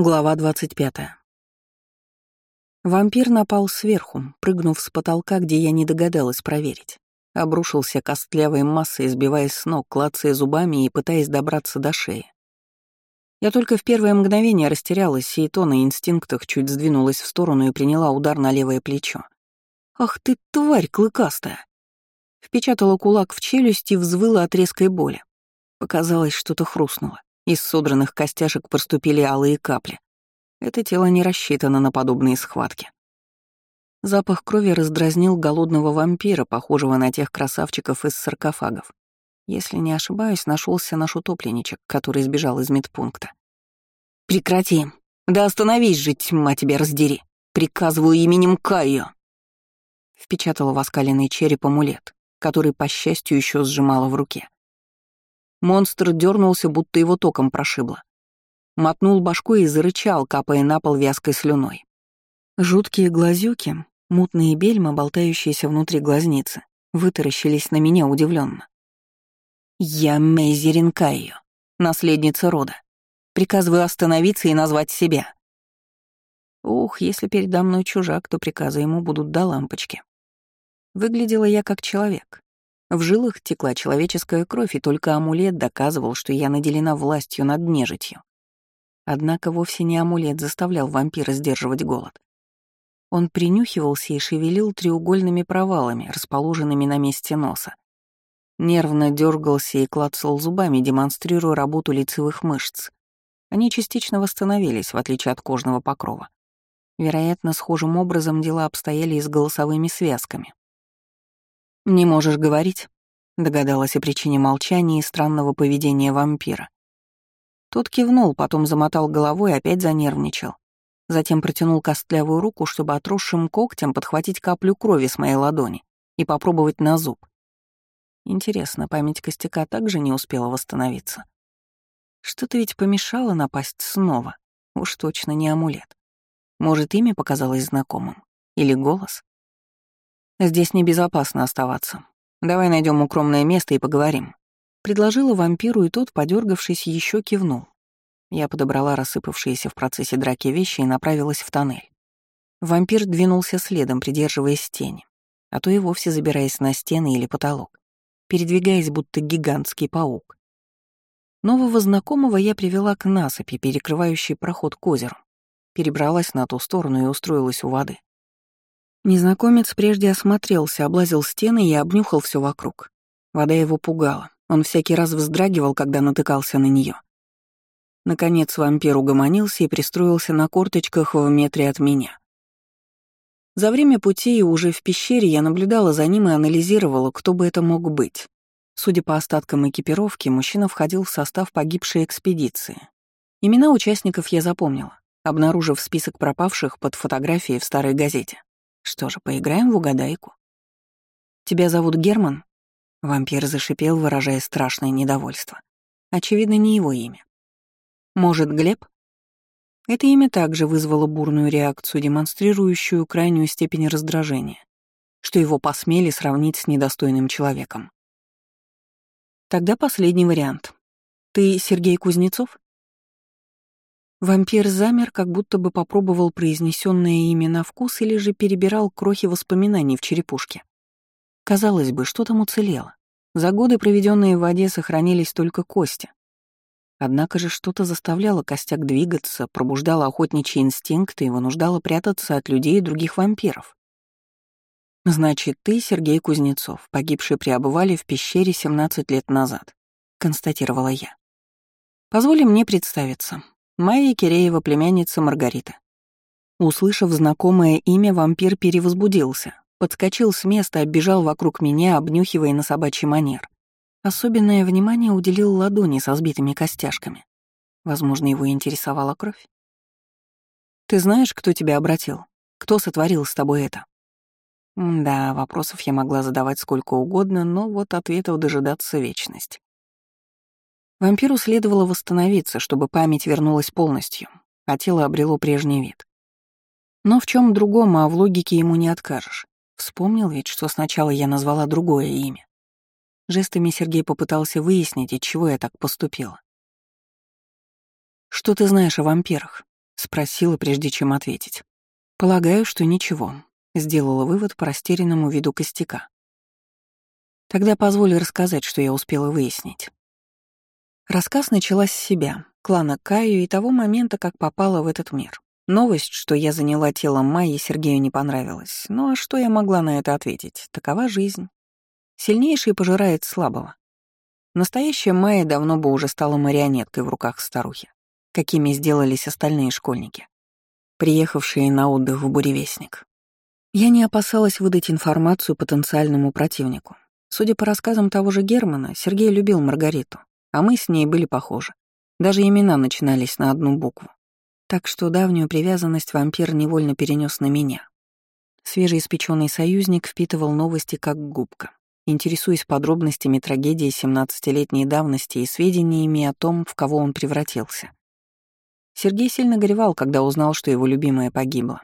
Глава 25. Вампир напал сверху, прыгнув с потолка, где я не догадалась проверить. Обрушился костлявой массой, сбиваясь с ног, клацая зубами и пытаясь добраться до шеи. Я только в первое мгновение растерялась, и то на инстинктах чуть сдвинулась в сторону и приняла удар на левое плечо. «Ах ты, тварь клыкастая!» Впечатала кулак в челюсть и взвыла от резкой боли. Показалось, что-то хрустнуло. Из содранных костяшек проступили алые капли. Это тело не рассчитано на подобные схватки. Запах крови раздразнил голодного вампира, похожего на тех красавчиков из саркофагов. Если не ошибаюсь, нашелся наш утопленничек, который сбежал из медпункта. «Прекрати! Да остановись же, тьма тебя раздери! Приказываю именем Кайо!» Впечатала в оскаленный череп амулет, который, по счастью, еще сжимала в руке. Монстр дернулся, будто его током прошибло. Мотнул башкой и зарычал, капая на пол вязкой слюной. Жуткие глазюки, мутные бельма, болтающиеся внутри глазницы, вытаращились на меня удивленно. «Я Мейзерин Кайо, наследница рода. Приказываю остановиться и назвать себя». Ух, если передо мной чужак, то приказы ему будут до лампочки. Выглядела я как человек, в жилах текла человеческая кровь, и только амулет доказывал, что я наделена властью над нежитью. Однако вовсе не амулет заставлял вампира сдерживать голод. Он принюхивался и шевелил треугольными провалами, расположенными на месте носа. Нервно дергался и клацал зубами, демонстрируя работу лицевых мышц. Они частично восстановились, в отличие от кожного покрова. Вероятно, схожим образом дела обстояли и с голосовыми связками. «Не можешь говорить?» — догадалась о причине молчания и странного поведения вампира. Тот кивнул, потом замотал головой и опять занервничал. Затем протянул костлявую руку, чтобы отросшим когтем подхватить каплю крови с моей ладони и попробовать на зуб. Интересно, память костяка также не успела восстановиться. Что-то ведь помешало напасть снова. Уж точно не амулет. Может, имя показалось знакомым? Или голос? Здесь небезопасно оставаться. Давай найдем укромное место и поговорим. Предложила вампиру, и тот, подергавшись, еще кивнул. Я подобрала рассыпавшиеся в процессе драки вещи и направилась в тоннель. Вампир двинулся следом, придерживаясь тени, а то и вовсе забираясь на стены или потолок, передвигаясь будто гигантский паук. Нового знакомого я привела к насыпи, перекрывающей проход к озеру. Перебралась на ту сторону и устроилась у воды. Незнакомец прежде осмотрелся, облазил стены и обнюхал все вокруг. Вода его пугала. Он всякий раз вздрагивал, когда натыкался на нее. Наконец вампир угомонился и пристроился на корточках в метре от меня. За время пути и уже в пещере я наблюдала за ним и анализировала, кто бы это мог быть. Судя по остаткам экипировки, мужчина входил в состав погибшей экспедиции. Имена участников я запомнила, обнаружив список пропавших под фотографией в старой газете. Что же, поиграем в угадайку? Тебя зовут Герман? Вампир зашипел, выражая страшное недовольство. Очевидно, не его имя. Может, Глеб? Это имя также вызвало бурную реакцию, демонстрирующую крайнюю степень раздражения, что его посмели сравнить с недостойным человеком. Тогда последний вариант. Ты Сергей Кузнецов? Вампир замер, как будто бы попробовал произнесенное имя на вкус или же перебирал крохи воспоминаний в черепушке. Казалось бы, что там уцелело. За годы, проведенные в воде, сохранились только кости. Однако же что-то заставляло костяк двигаться, пробуждало охотничьи инстинкты и вынуждало прятаться от людей и других вампиров. «Значит, ты, Сергей Кузнецов, погибший при обывале в пещере 17 лет назад», — констатировала я. «Позволь мне представиться. Майя Киреева, племянница Маргарита. Услышав знакомое имя, вампир перевозбудился, подскочил с места, оббежал вокруг меня, обнюхивая на собачий манер. Особенное внимание уделил ладони со сбитыми костяшками. Возможно, его интересовала кровь. «Ты знаешь, кто тебя обратил? Кто сотворил с тобой это?» Да, вопросов я могла задавать сколько угодно, но вот ответов дожидаться вечность. Вампиру следовало восстановиться, чтобы память вернулась полностью, а тело обрело прежний вид. Но в чем другом, а в логике ему не откажешь. Вспомнил ведь, что сначала я назвала другое имя. Жестами Сергей попытался выяснить, от чего я так поступила. «Что ты знаешь о вампирах?» Спросила, прежде чем ответить. Полагаю, что ничего. Сделала вывод по растерянному виду костяка. Тогда позволь рассказать, что я успела выяснить. Рассказ начала с себя, клана Каю и того момента, как попала в этот мир. Новость, что я заняла тело Майи, Сергею не понравилась. Ну а что я могла на это ответить? Такова жизнь. Сильнейший пожирает слабого. Настоящая Майя давно бы уже стала марионеткой в руках старухи, какими сделались остальные школьники, приехавшие на отдых в Буревестник. Я не опасалась выдать информацию потенциальному противнику. Судя по рассказам того же Германа, Сергей любил Маргариту, а мы с ней были похожи. Даже имена начинались на одну букву. Так что давнюю привязанность вампир невольно перенес на меня. Свежеиспеченный союзник впитывал новости как губка интересуясь подробностями трагедии 17-летней давности и сведениями о том, в кого он превратился. Сергей сильно горевал, когда узнал, что его любимая погибла.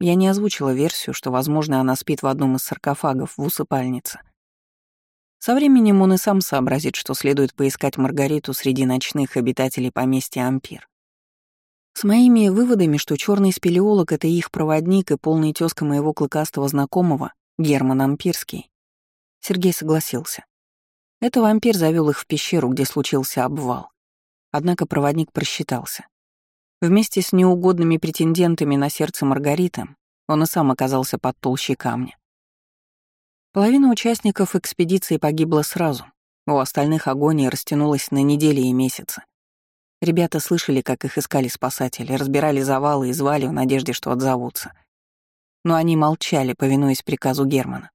Я не озвучила версию, что, возможно, она спит в одном из саркофагов в усыпальнице. Со временем он и сам сообразит, что следует поискать Маргариту среди ночных обитателей поместья Ампир. С моими выводами, что черный спелеолог — это их проводник и полный тезка моего клыкастого знакомого, Герман Ампирский, Сергей согласился. Это вампир завел их в пещеру, где случился обвал. Однако проводник просчитался. Вместе с неугодными претендентами на сердце Маргариты он и сам оказался под толщей камня. Половина участников экспедиции погибла сразу, у остальных агония растянулась на недели и месяцы. Ребята слышали, как их искали спасатели, разбирали завалы и звали в надежде, что отзовутся. Но они молчали, повинуясь приказу Германа.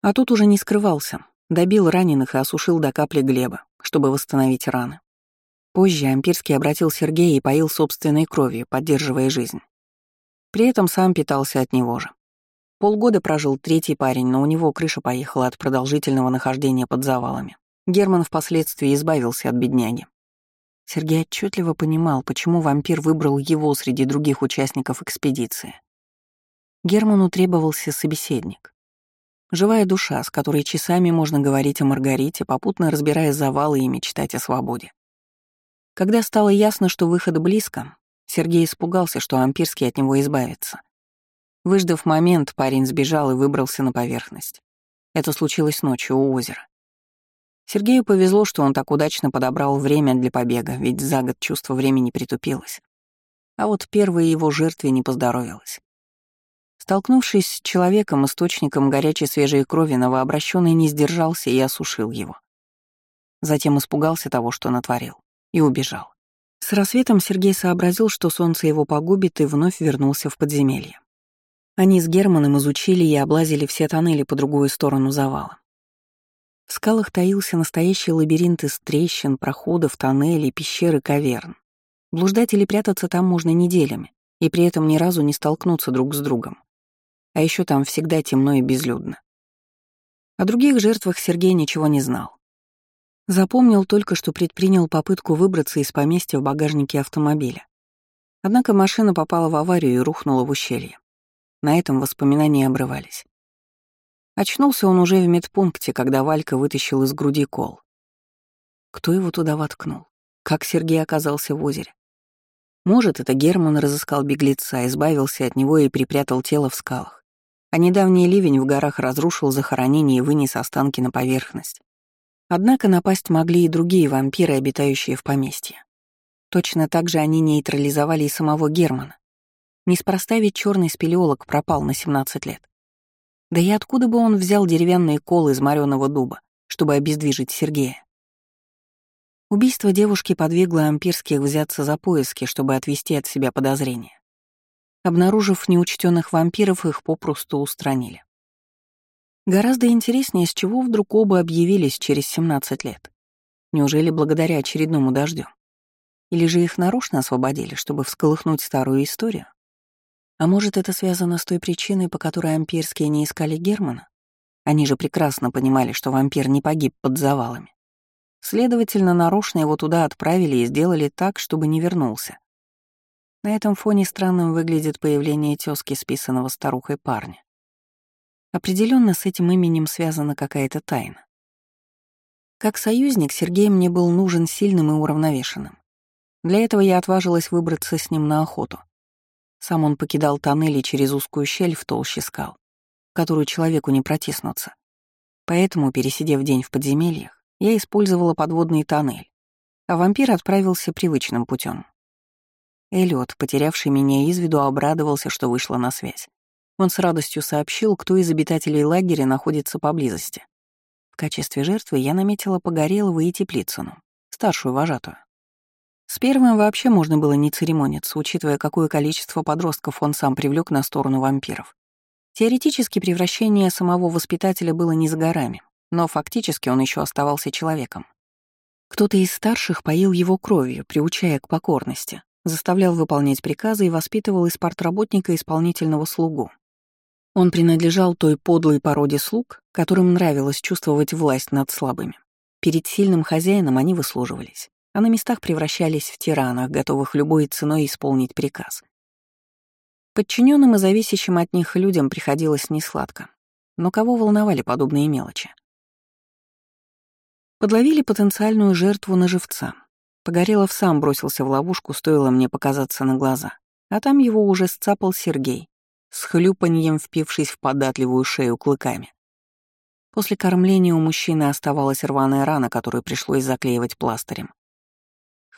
А тут уже не скрывался, добил раненых и осушил до капли глеба, чтобы восстановить раны. Позже Ампирский обратил Сергея и поил собственной кровью, поддерживая жизнь. При этом сам питался от него же. Полгода прожил третий парень, но у него крыша поехала от продолжительного нахождения под завалами. Герман впоследствии избавился от бедняги. Сергей отчетливо понимал, почему вампир выбрал его среди других участников экспедиции. Герману требовался собеседник. Живая душа, с которой часами можно говорить о Маргарите, попутно разбирая завалы и мечтать о свободе. Когда стало ясно, что выход близко, Сергей испугался, что Ампирский от него избавится. Выждав момент, парень сбежал и выбрался на поверхность. Это случилось ночью у озера. Сергею повезло, что он так удачно подобрал время для побега, ведь за год чувство времени притупилось. А вот первой его жертве не поздоровилось. Столкнувшись с человеком, источником горячей свежей крови, новообращенный не сдержался и осушил его. Затем испугался того, что натворил, и убежал. С рассветом Сергей сообразил, что солнце его погубит, и вновь вернулся в подземелье. Они с Германом изучили и облазили все тоннели по другую сторону завала. В скалах таился настоящий лабиринт из трещин, проходов, тоннелей, пещер и каверн. Блуждать или прятаться там можно неделями, и при этом ни разу не столкнуться друг с другом. А еще там всегда темно и безлюдно. О других жертвах Сергей ничего не знал. Запомнил только, что предпринял попытку выбраться из поместья в багажнике автомобиля. Однако машина попала в аварию и рухнула в ущелье. На этом воспоминания обрывались. Очнулся он уже в медпункте, когда Валька вытащил из груди кол. Кто его туда воткнул? Как Сергей оказался в озере? Может, это Герман разыскал беглеца, избавился от него и припрятал тело в скалах а недавний ливень в горах разрушил захоронение и вынес останки на поверхность. Однако напасть могли и другие вампиры, обитающие в поместье. Точно так же они нейтрализовали и самого Германа. Неспроста ведь черный спелеолог пропал на 17 лет. Да и откуда бы он взял деревянные колы из морёного дуба, чтобы обездвижить Сергея? Убийство девушки подвигло ампирских взяться за поиски, чтобы отвести от себя подозрения. Обнаружив неучтенных вампиров, их попросту устранили. Гораздо интереснее, с чего вдруг оба объявились через 17 лет. Неужели благодаря очередному дождю? Или же их нарочно освободили, чтобы всколыхнуть старую историю? А может, это связано с той причиной, по которой ампирские не искали Германа? Они же прекрасно понимали, что вампир не погиб под завалами. Следовательно, нарочно его туда отправили и сделали так, чтобы не вернулся. На этом фоне странным выглядит появление тёзки списанного старухой парня. Определенно с этим именем связана какая-то тайна. Как союзник Сергей мне был нужен сильным и уравновешенным. Для этого я отважилась выбраться с ним на охоту. Сам он покидал тоннели через узкую щель в толще скал, которую человеку не протиснуться. Поэтому, пересидев день в подземельях, я использовала подводный тоннель, а вампир отправился привычным путем. Эллиот, потерявший меня из виду, обрадовался, что вышла на связь. Он с радостью сообщил, кто из обитателей лагеря находится поблизости. В качестве жертвы я наметила Погорелого и Теплицыну, старшую вожатую. С первым вообще можно было не церемониться, учитывая, какое количество подростков он сам привлек на сторону вампиров. Теоретически превращение самого воспитателя было не за горами, но фактически он еще оставался человеком. Кто-то из старших поил его кровью, приучая к покорности, заставлял выполнять приказы и воспитывал из портработника исполнительного слугу. Он принадлежал той подлой породе слуг, которым нравилось чувствовать власть над слабыми. Перед сильным хозяином они выслуживались, а на местах превращались в тиранах, готовых любой ценой исполнить приказ. Подчиненным и зависящим от них людям приходилось несладко. Но кого волновали подобные мелочи? Подловили потенциальную жертву на живца. Погорелов сам бросился в ловушку, стоило мне показаться на глаза. А там его уже сцапал Сергей, с хлюпаньем впившись в податливую шею клыками. После кормления у мужчины оставалась рваная рана, которую пришлось заклеивать пластырем.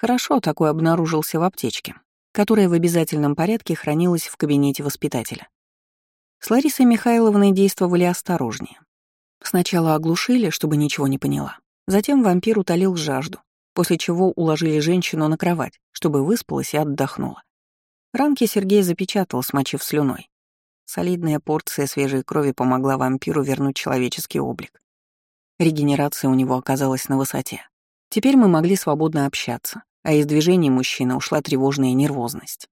Хорошо такой обнаружился в аптечке, которая в обязательном порядке хранилась в кабинете воспитателя. С Ларисой Михайловной действовали осторожнее. Сначала оглушили, чтобы ничего не поняла. Затем вампир утолил жажду, после чего уложили женщину на кровать, чтобы выспалась и отдохнула. Ранки Сергей запечатал, смочив слюной. Солидная порция свежей крови помогла вампиру вернуть человеческий облик. Регенерация у него оказалась на высоте. Теперь мы могли свободно общаться, а из движений мужчины ушла тревожная нервозность.